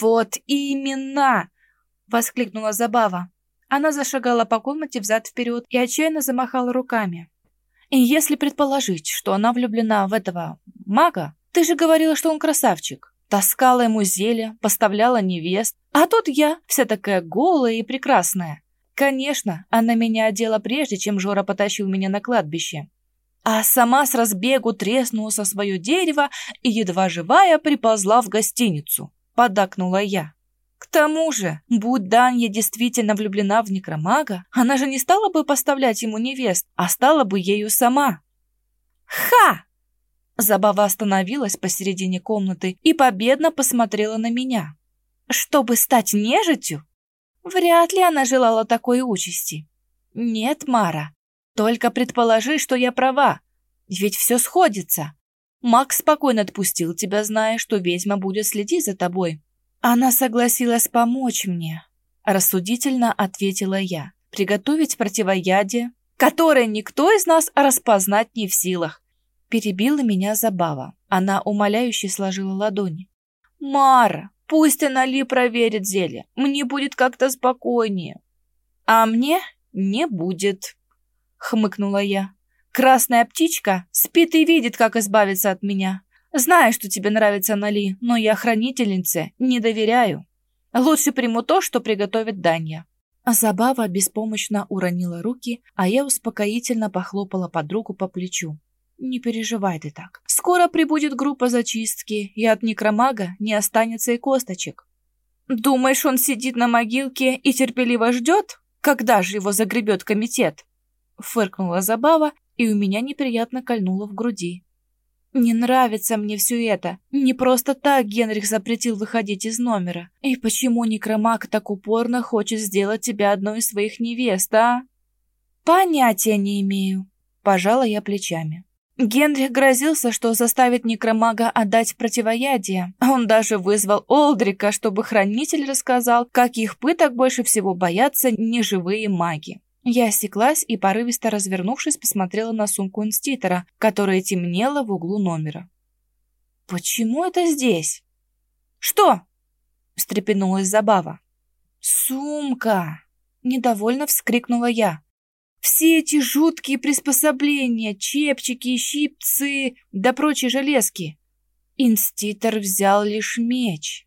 «Вот именно!» — воскликнула Забава. Она зашагала по комнате взад-вперед и отчаянно замахала руками. «И если предположить, что она влюблена в этого мага, ты же говорила, что он красавчик. Таскала ему зелье, поставляла невест, а тут я, вся такая голая и прекрасная. Конечно, она меня одела прежде, чем Жора потащил меня на кладбище. А сама с разбегу треснула со свое дерево и, едва живая, приползла в гостиницу. Подакнула я. К тому же, будь Данья действительно влюблена в некромага, она же не стала бы поставлять ему невест, а стала бы ею сама. «Ха!» Забава остановилась посередине комнаты и победно посмотрела на меня. «Чтобы стать нежитью? Вряд ли она желала такой участи. Нет, Мара, только предположи, что я права, ведь все сходится. Макс спокойно отпустил тебя, зная, что ведьма будет следить за тобой. Она согласилась помочь мне, рассудительно ответила я. Приготовить противоядие, которое никто из нас распознать не в силах. Перебила меня забава. Она умоляюще сложила ладони. «Мара, пусть она Ли проверит зелье. Мне будет как-то спокойнее». «А мне не будет», — хмыкнула я. «Красная птичка спит и видит, как избавиться от меня. Знаю, что тебе нравится Нали, но я хранительнице не доверяю. Лучше приму то, что приготовит Данья». Забава беспомощно уронила руки, а я успокоительно похлопала подругу по плечу. «Не переживай ты так. Скоро прибудет группа зачистки, и от некромага не останется и косточек. Думаешь, он сидит на могилке и терпеливо ждет? Когда же его загребет комитет?» Фыркнула Забава, и у меня неприятно кольнуло в груди. «Не нравится мне все это. Не просто так Генрих запретил выходить из номера. И почему некромаг так упорно хочет сделать тебя одной из своих невест, а?» «Понятия не имею», — пожала я плечами. Генрих грозился, что заставит некромага отдать противоядие. Он даже вызвал Олдрика, чтобы хранитель рассказал, каких пыток больше всего боятся неживые маги. Я осеклась и, порывисто развернувшись, посмотрела на сумку инститора, которая темнела в углу номера. «Почему это здесь?» «Что?» — встрепенулась Забава. «Сумка!» — недовольно вскрикнула я. Все эти жуткие приспособления, чепчики, щипцы да прочие железки. Инститор взял лишь меч.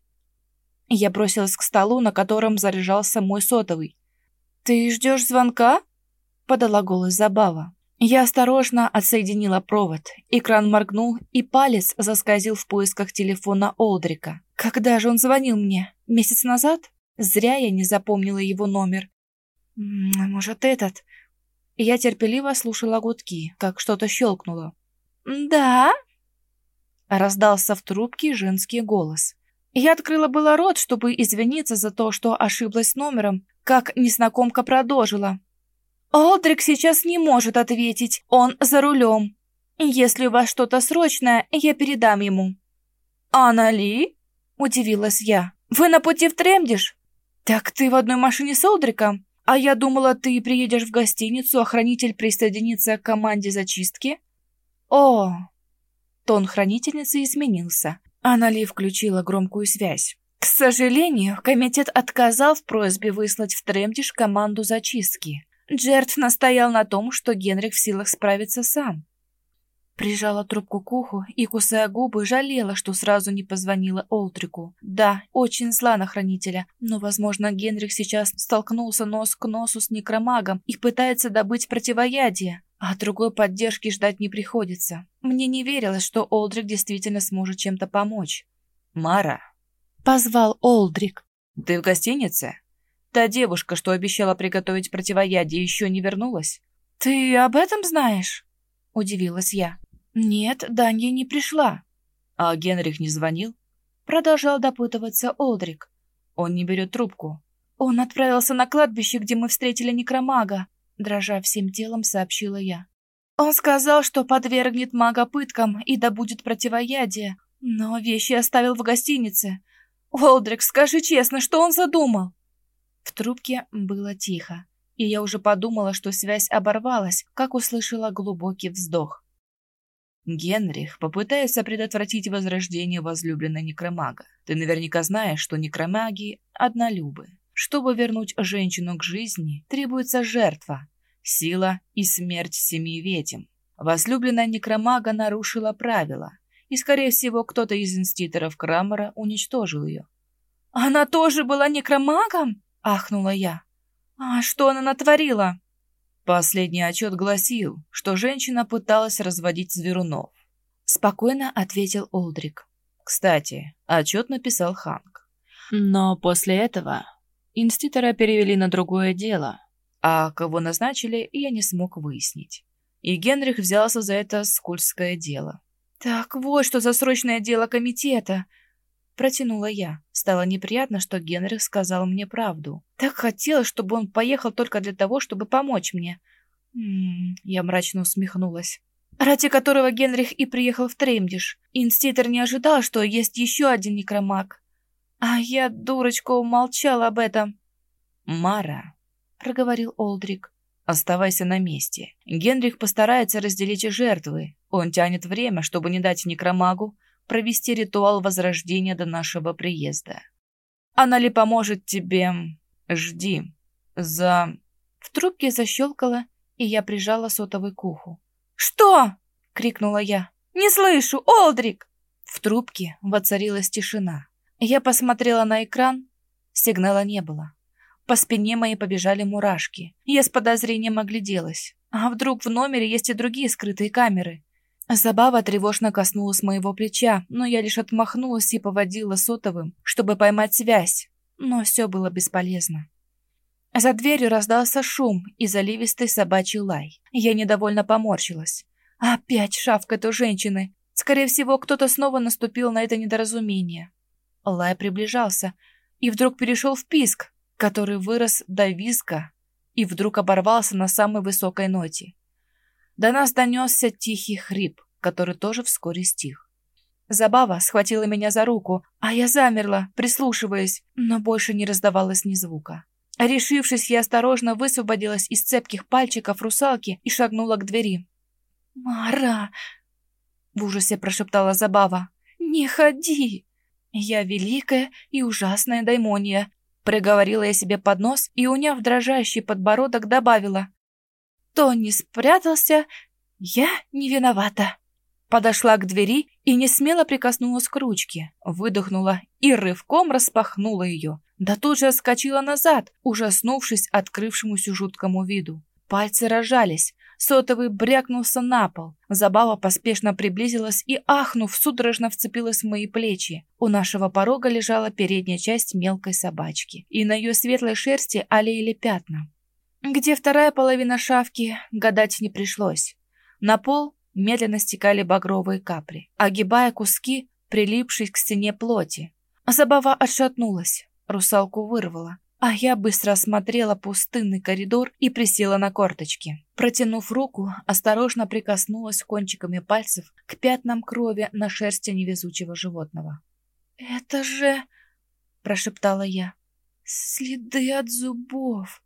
Я бросилась к столу, на котором заряжался мой сотовый. «Ты ждешь звонка?» — подала голос Забава. Я осторожно отсоединила провод. Экран моргнул, и палец заскользил в поисках телефона Олдрика. Когда же он звонил мне? Месяц назад? Зря я не запомнила его номер. Может, этот? Я терпеливо слушала гудки, как что-то щелкнуло. «Да?» Раздался в трубке женский голос. Я открыла было рот, чтобы извиниться за то, что ошиблась номером, как незнакомка продолжила. «Олдрик сейчас не может ответить, он за рулем. Если у вас что-то срочное, я передам ему». «Анна Ли?» – удивилась я. «Вы на пути в Тремдиш?» «Так ты в одной машине с Олдриком?» «А я думала, ты приедешь в гостиницу, охранитель присоединится к команде зачистки?» «О!» Тон хранительницы изменился. Она ли включила громкую связь. К сожалению, комитет отказал в просьбе выслать в Тремдиш команду зачистки. Джерт настоял на том, что Генрих в силах справиться сам. Прижала трубку к уху и, кусая губы, жалела, что сразу не позвонила Олтрику. Да, очень зла на хранителя, но, возможно, Генрих сейчас столкнулся нос к носу с некромагом и пытается добыть противоядие, а другой поддержки ждать не приходится. Мне не верилось, что Олдрик действительно сможет чем-то помочь. «Мара!» — позвал Олдрик. «Ты в гостинице? Та девушка, что обещала приготовить противоядие, еще не вернулась?» «Ты об этом знаешь?» — удивилась я. «Нет, Данья не пришла». «А Генрих не звонил?» Продолжал допытываться Олдрик. «Он не берет трубку». «Он отправился на кладбище, где мы встретили некромага», дрожа всем телом, сообщила я. Он сказал, что подвергнет мага пыткам и добудет противоядие, но вещи оставил в гостинице. Олдрик, скажи честно, что он задумал?» В трубке было тихо, и я уже подумала, что связь оборвалась, как услышала глубокий вздох. Генрих попытается предотвратить возрождение возлюбленной некромага. Ты наверняка знаешь, что некромаги однолюбы. Чтобы вернуть женщину к жизни, требуется жертва, сила и смерть семи ведьм. Возлюбленная некромага нарушила правила, и, скорее всего, кто-то из инститоров Крамера уничтожил ее. «Она тоже была некромагом?» — ахнула я. «А что она натворила?» Последний отчет гласил, что женщина пыталась разводить зверунов. Спокойно ответил Олдрик. Кстати, отчет написал Ханк. Но после этого инститора перевели на другое дело, а кого назначили, я не смог выяснить. И Генрих взялся за это скользкое дело. «Так вот, что за срочное дело комитета!» Протянула я. Стало неприятно, что Генрих сказал мне правду. Так хотелось, чтобы он поехал только для того, чтобы помочь мне. М -м, я мрачно усмехнулась. Ради которого Генрих и приехал в Треймдиш. Инститер не ожидал, что есть еще один некромаг. А я, дурочка, умолчала об этом. «Мара», — проговорил Олдрик, — «оставайся на месте. Генрих постарается разделить жертвы. Он тянет время, чтобы не дать некромагу провести ритуал возрождения до нашего приезда. Она ли поможет тебе? Жди. За...» В трубке защелкала, и я прижала сотовый к уху. «Что?» — крикнула я. «Не слышу, Олдрик!» В трубке воцарилась тишина. Я посмотрела на экран. Сигнала не было. По спине моей побежали мурашки. Я с подозрением огляделась. А вдруг в номере есть и другие скрытые камеры? Забава тревожно коснулась моего плеча, но я лишь отмахнулась и поводила сотовым, чтобы поймать связь. Но все было бесполезно. За дверью раздался шум и заливистый собачий лай. Я недовольно поморщилась. Опять шавкает у женщины. Скорее всего, кто-то снова наступил на это недоразумение. Лай приближался и вдруг перешел в писк, который вырос до визга и вдруг оборвался на самой высокой ноте. До нас донесся тихий хрип, который тоже вскоре стих. Забава схватила меня за руку, а я замерла, прислушиваясь, но больше не раздавалось ни звука. Решившись, я осторожно высвободилась из цепких пальчиков русалки и шагнула к двери. «Мара!» — в ужасе прошептала Забава. «Не ходи!» «Я великая и ужасная даймония», — проговорила я себе под нос и, уняв дрожащий подбородок, добавила. Тони спрятался, я не виновата. Подошла к двери и не смело прикоснулась к ручке, выдохнула и рывком распахнула ее. Да тут же отскочила назад, ужаснувшись открывшемуся жуткому виду. Пальцы рожались, сотовый брякнулся на пол. Забава поспешно приблизилась и, ахнув, судорожно вцепилась в мои плечи. У нашего порога лежала передняя часть мелкой собачки, и на ее светлой шерсти олеяли пятна. Где вторая половина шавки, гадать не пришлось. На пол медленно стекали багровые капли, огибая куски, прилипшей к стене плоти. Забава отшатнулась, русалку вырвала, а я быстро осмотрела пустынный коридор и присела на корточки. Протянув руку, осторожно прикоснулась кончиками пальцев к пятнам крови на шерсти невезучего животного. «Это же...» — прошептала я. «Следы от зубов!»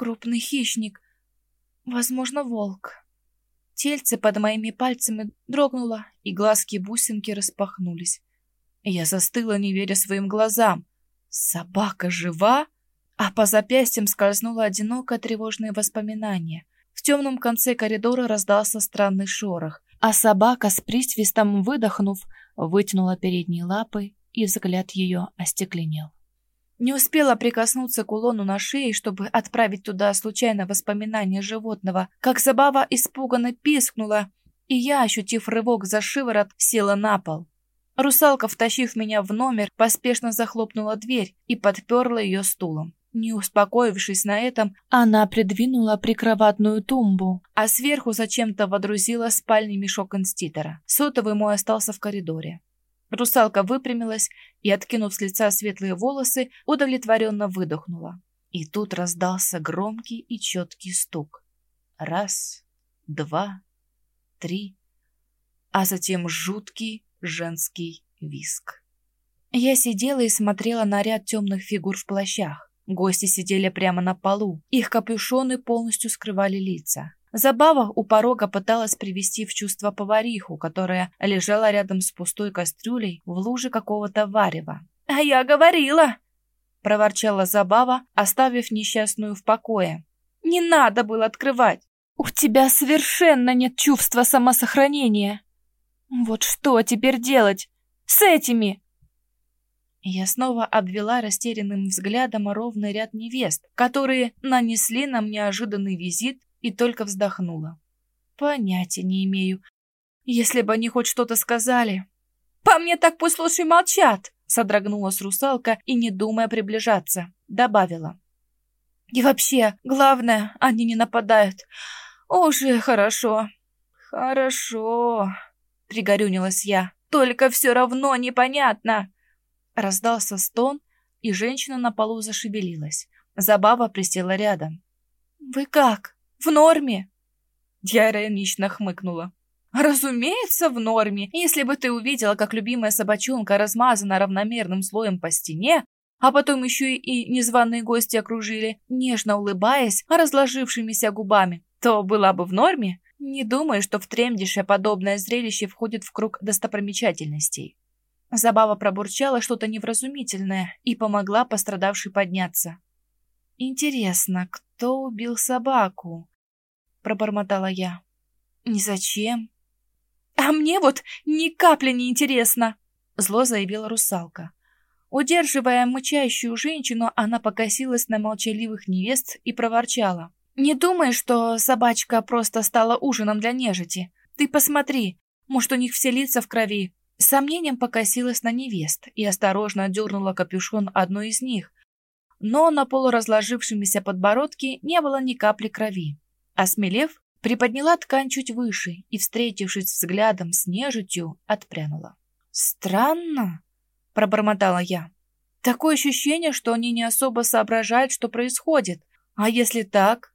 Крупный хищник. Возможно, волк. Тельце под моими пальцами дрогнуло, и глазки-бусинки распахнулись. Я застыла, не веря своим глазам. Собака жива? А по запястьям скользнуло одинокое тревожное воспоминание. В темном конце коридора раздался странный шорох, а собака с присвистом выдохнув, вытянула передние лапы, и взгляд ее остекленел. Не успела прикоснуться к улону на шее, чтобы отправить туда случайно воспоминание животного, как забава испуганно пискнула, и я, ощутив рывок за шиворот, села на пол. Русалка, втащив меня в номер, поспешно захлопнула дверь и подперла ее стулом. Не успокоившись на этом, она придвинула прикроватную тумбу, а сверху зачем-то водрузила спальный мешок инститора. Сотовый мой остался в коридоре. Русалка выпрямилась и, откинув с лица светлые волосы, удовлетворенно выдохнула. И тут раздался громкий и четкий стук. Раз, два, три, а затем жуткий женский виск. Я сидела и смотрела на ряд темных фигур в плащах. Гости сидели прямо на полу, их капюшоны полностью скрывали лица. Забава у порога пыталась привести в чувство повариху, которая лежала рядом с пустой кастрюлей в луже какого-то варева. «А я говорила!» — проворчала Забава, оставив несчастную в покое. «Не надо было открывать! У тебя совершенно нет чувства самосохранения! Вот что теперь делать с этими?» Я снова обвела растерянным взглядом ровный ряд невест, которые нанесли нам неожиданный визит и только вздохнула. Понятия не имею. Если бы они хоть что-то сказали. По мне так пусть лучше молчат, содрогнулась русалка и, не думая приближаться, добавила. И вообще, главное, они не нападают. Уже хорошо. Хорошо, пригорюнилась я. Только все равно непонятно. Раздался стон, и женщина на полу зашевелилась. Забава присела рядом. «Вы как?» В норме!» Я иронично хмыкнула. «Разумеется, в норме. Если бы ты увидела, как любимая собачонка размазана равномерным слоем по стене, а потом еще и незваные гости окружили, нежно улыбаясь разложившимися губами, то была бы в норме. Не думаю, что в Тремдише подобное зрелище входит в круг достопримечательностей». Забава пробурчала что-то невразумительное и помогла пострадавшей подняться. «Интересно, кто убил собаку?» — пробормотала я. «Не зачем?» «А мне вот ни капли не интересно!» — зло заявила русалка. Удерживая мычащую женщину, она покосилась на молчаливых невест и проворчала. «Не думай, что собачка просто стала ужином для нежити. Ты посмотри, может, у них все лица в крови». С сомнением покосилась на невест и осторожно дернула капюшон одной из них. Но на полуразложившемся подбородке не было ни капли крови. Осмелев, приподняла ткань чуть выше и, встретившись взглядом с нежитью, отпрянула. «Странно», — пробормотала я. «Такое ощущение, что они не особо соображают, что происходит. А если так,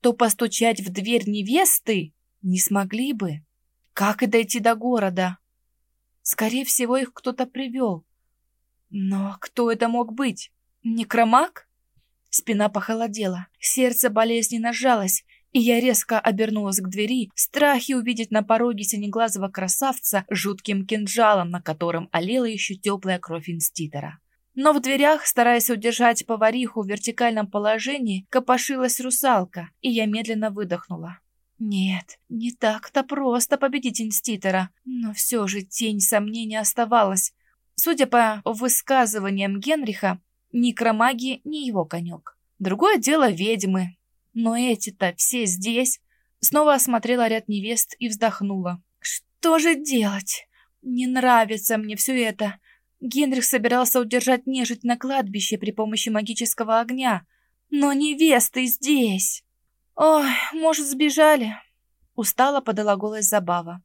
то постучать в дверь невесты не смогли бы. Как и дойти до города? Скорее всего, их кто-то привел. Но кто это мог быть? Некромаг?» Спина похолодела, сердце болезненно сжалось, и я резко обернулась к двери, в страхе увидеть на пороге синеглазого красавца жутким кинжалом, на котором олела еще теплая кровь инститора. Но в дверях, стараясь удержать повариху в вертикальном положении, копошилась русалка, и я медленно выдохнула. Нет, не так-то просто победить инститора, но все же тень сомнения оставалась. Судя по высказываниям Генриха, некромагия не его конек. Другое дело ведьмы, но эти-то все здесь. Снова осмотрела ряд невест и вздохнула. Что же делать? Не нравится мне все это. Генрих собирался удержать нежить на кладбище при помощи магического огня. Но невесты здесь. Ой, может, сбежали? Устала подала голос Забава.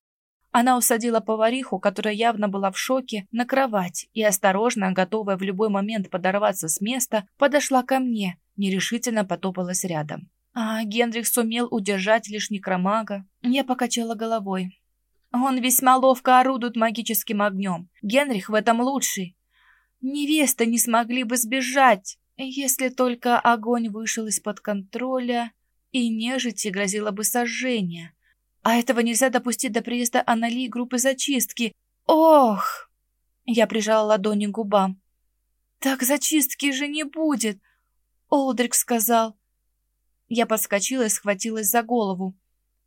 Она усадила повариху, которая явно была в шоке, на кровать и, осторожно, готовая в любой момент подорваться с места, подошла ко мне, нерешительно потопалась рядом. А Генрих сумел удержать лишь некромага. Я покачала головой. Он весьма ловко орудует магическим огнем. Генрих в этом лучший. Невесты не смогли бы сбежать, если только огонь вышел из-под контроля и нежити грозило бы сожжение. А этого нельзя допустить до приезда Анали группы зачистки. Ох! Я прижала ладони к губам. Так зачистки же не будет, Олдрик сказал. Я подскочила и схватилась за голову.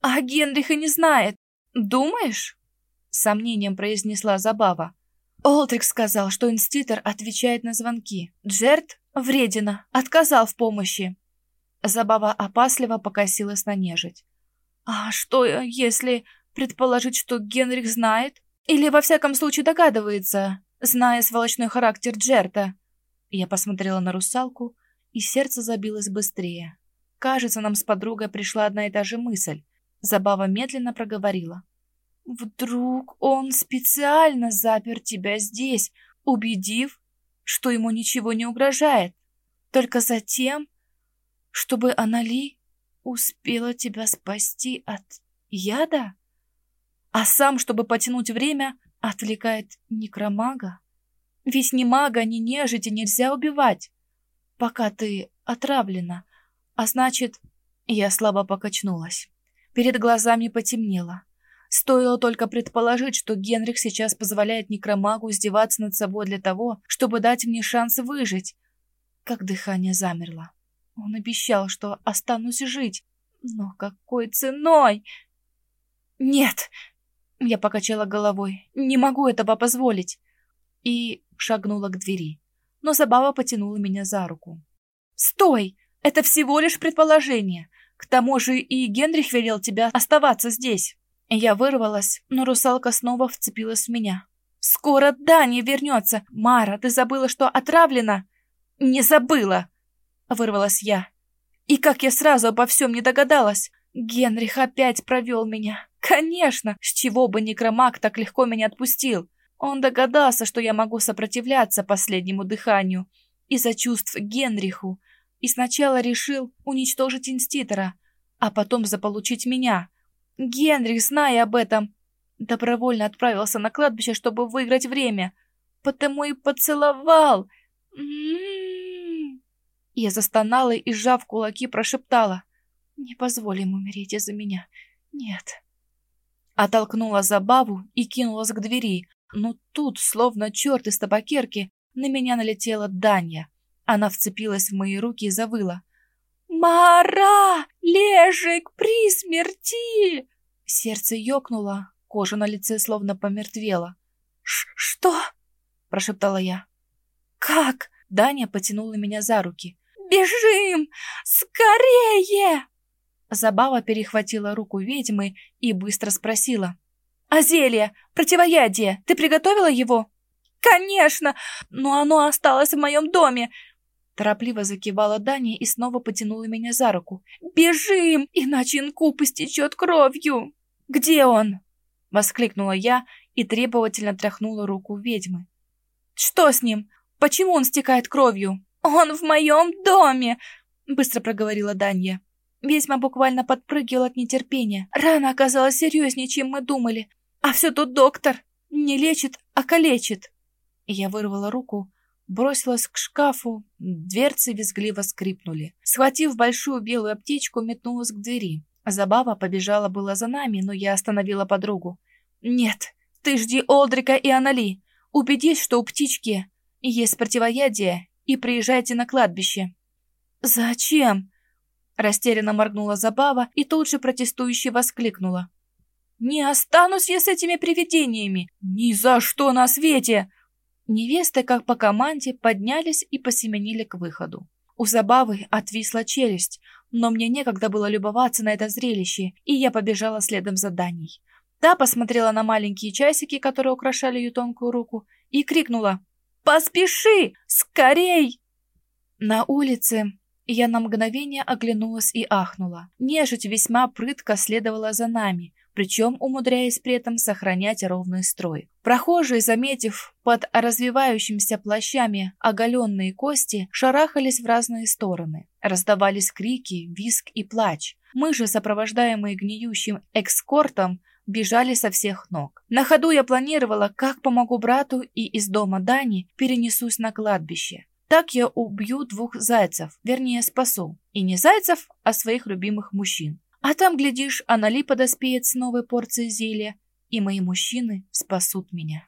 «А Генрих и не знает. Думаешь?» С сомнением произнесла Забава. Олдрик сказал, что инститор отвечает на звонки. Джерт вредина, отказал в помощи. Забава опасливо покосилась на нежить. «А что, если предположить, что Генрих знает? Или, во всяком случае, догадывается, зная сволочной характер Джерта?» Я посмотрела на русалку, и сердце забилось быстрее. Кажется, нам с подругой пришла одна и та же мысль. Забава медленно проговорила. «Вдруг он специально запер тебя здесь, убедив, что ему ничего не угрожает, только затем, чтобы Анали успела тебя спасти от Яда? А сам, чтобы потянуть время, отвлекает некромага? Ведь ни мага, ни нежити нельзя убивать, пока ты отравлена. А значит, я слабо покачнулась. Перед глазами потемнело. Стоило только предположить, что Генрих сейчас позволяет некромагу издеваться над собой для того, чтобы дать мне шанс выжить. Как дыхание замерло. Он обещал, что останусь жить. Но какой ценой? Нет! Я покачала головой. Не могу этого позволить. И шагнула к двери. Но Забава потянула меня за руку. «Стой! Это всего лишь предположение. К тому же и Генрих велел тебя оставаться здесь». Я вырвалась, но русалка снова вцепилась в меня. «Скоро Дани вернется! Мара, ты забыла, что отравлена?» «Не забыла!» — вырвалась я. «И как я сразу обо всем не догадалась! Генрих опять провел меня! Конечно! С чего бы некромаг так легко меня отпустил? Он догадался, что я могу сопротивляться последнему дыханию из-за чувств Генриху, и сначала решил уничтожить инститора, а потом заполучить меня. Генрих, зная об этом, добровольно отправился на кладбище, чтобы выиграть время, потому и поцеловал. М-м-м. Я застонала и, сжав кулаки, прошептала. «Не позволим умереть из-за меня. Нет». Оттолкнула забаву и кинулась к двери, но тут, словно черт из табакерки, на меня налетела Даня. Она вцепилась в мои руки и завыла. «Мара! Лежик при смерти!» Сердце ёкнуло, кожа на лице словно помертвела. «Что?» – прошептала я. «Как?» – Даня потянула меня за руки. «Бежим! Скорее!» Забава перехватила руку ведьмы и быстро спросила. «А зелье? Противоядие? Ты приготовила его?» «Конечно! Но оно осталось в моем доме. Торопливо закивала Дани и снова потянула меня за руку. «Бежим, иначе инкуб истечет кровью!» «Где он?» — воскликнула я и требовательно тряхнула руку ведьмы. «Что с ним? Почему он стекает кровью?» «Он в моем доме!» — быстро проговорила Данья. Ведьма буквально подпрыгивала от нетерпения. Рана оказалась серьезнее, чем мы думали. А все тут доктор. Не лечит, а калечит. Я вырвала руку, Бросилась к шкафу, дверцы визгливо скрипнули. Схватив большую белую аптечку, метнулась к двери. Забава побежала была за нами, но я остановила подругу. «Нет, ты жди Олдрика и Анали. Убедись, что у птички есть противоядие, и приезжайте на кладбище». «Зачем?» Растерянно моргнула Забава и тут же протестующе воскликнула. «Не останусь я с этими привидениями! Ни за что на свете!» Невесты, как по команде, поднялись и посеменили к выходу. У Забавы отвисла челюсть, но мне некогда было любоваться на это зрелище, и я побежала следом за Даней. Та посмотрела на маленькие часики, которые украшали ее тонкую руку, и крикнула «Поспеши! Скорей!» На улице я на мгновение оглянулась и ахнула. Нежить весьма прытко следовала за нами, причем умудряясь при этом сохранять ровный строй. Прохожие, заметив под развивающимися плащами оголенные кости, шарахались в разные стороны. Раздавались крики, визг и плач. Мы же, сопровождаемые гниющим экскортом, бежали со всех ног. На ходу я планировала, как помогу брату и из дома Дани перенесусь на кладбище. Так я убью двух зайцев, вернее спасу. И не зайцев, а своих любимых мужчин. А там, глядишь, Анали подоспеет с новой порцией зелья, и мои мужчины спасут меня.